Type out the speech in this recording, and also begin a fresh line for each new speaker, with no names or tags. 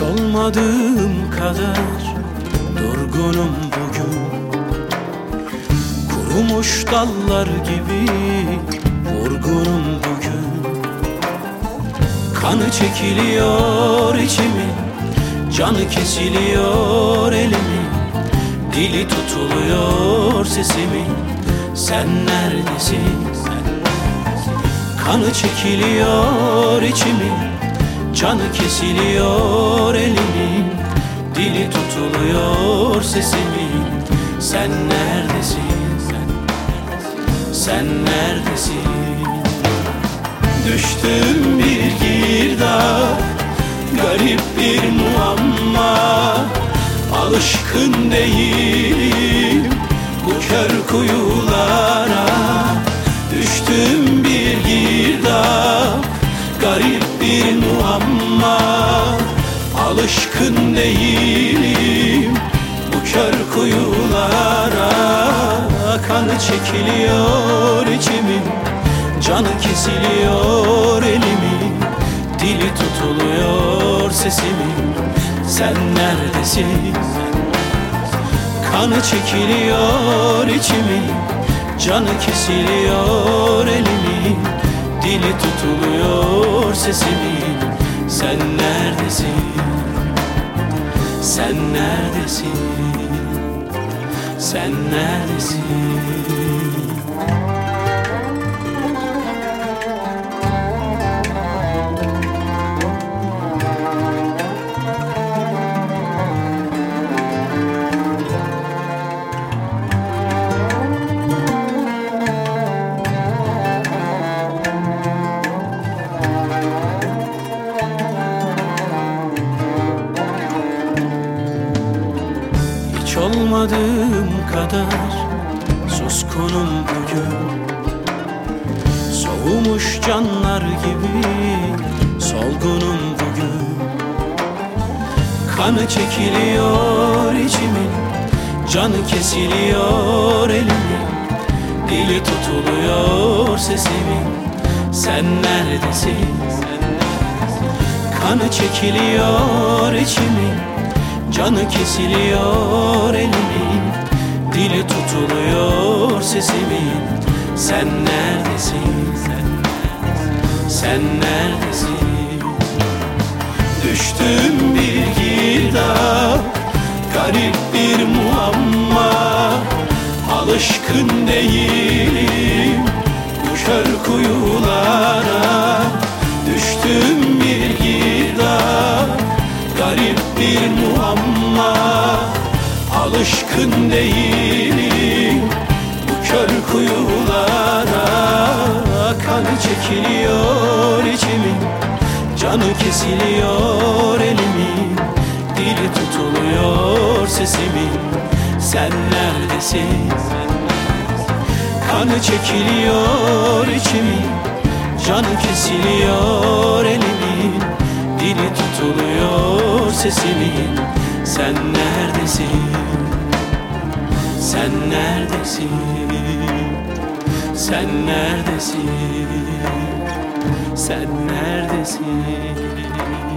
olmadığım kadar durgunum bugün. Kurumuş dallar gibi vurgunum bugün. Kanı çekiliyor içimin Canı kesiliyor elimin Dili tutuluyor sesimin Sen neredesin? Kanı çekiliyor içimin Canı kesiliyor elimin Dili tutuluyor sesimin Sen neredesin? Sen neredesin? Düştüm bir girdap Garip bir muamma Alışkın değilim Bu kör kuyulara Alışkın değilim Bu kör kuyulara Kanı çekiliyor içimin. Canı kesiliyor elimin. Dili tutuluyor sesimin. Sen neredesin? Kanı çekiliyor içimin. Canı kesiliyor elimin. Dili tutuluyor sesimin Sen neredesin? Sen neredesin? Sen neredesin? Hiç olmadığım kadar suskunum bugün. Soğumuş canlar gibi solgunum bugün. Kanı çekiliyor içimin Canı kesiliyor elimin. Dili tutuluyor sesimin Sen neredesin? Kanı çekiliyor içimin Canı kesiliyor elimin Dili tutuluyor sesimin Sen neredesin? Sen neredesin? Düştüm bir girdap Garip bir muamma Alışkın değilim Bu kör kuyulara Düştüm bir Garip bir muamma Alışkın değilim Bu kör kuyulara. Kanı çekiliyor içimin Canı kesiliyor elimin Dili tutuluyor sesimin Sen neredesin? Kanı çekiliyor içimin Canı kesiliyor elimin Dili tutuluyor sesimin Sen neredesin? Sen neredesin? Sen neredesin? Sen neredesin?